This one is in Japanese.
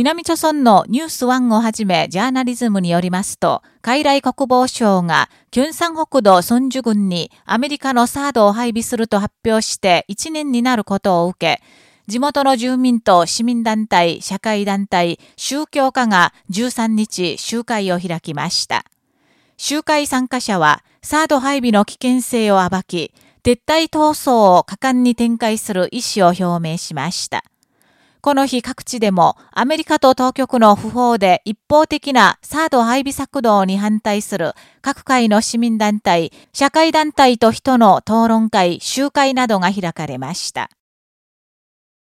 南朝村のニュースワンをはじめジャーナリズムによりますと、海来国防省が、キュンサン北道ソンジュ軍にアメリカのサードを配備すると発表して1年になることを受け、地元の住民と市民団体、社会団体、宗教家が13日集会を開きました。集会参加者は、サード配備の危険性を暴き、撤退闘争を果敢に展開する意思を表明しました。この日各地でもアメリカと当局の不法で一方的なサード配備策動に反対する各界の市民団体、社会団体と人の討論会、集会などが開かれました。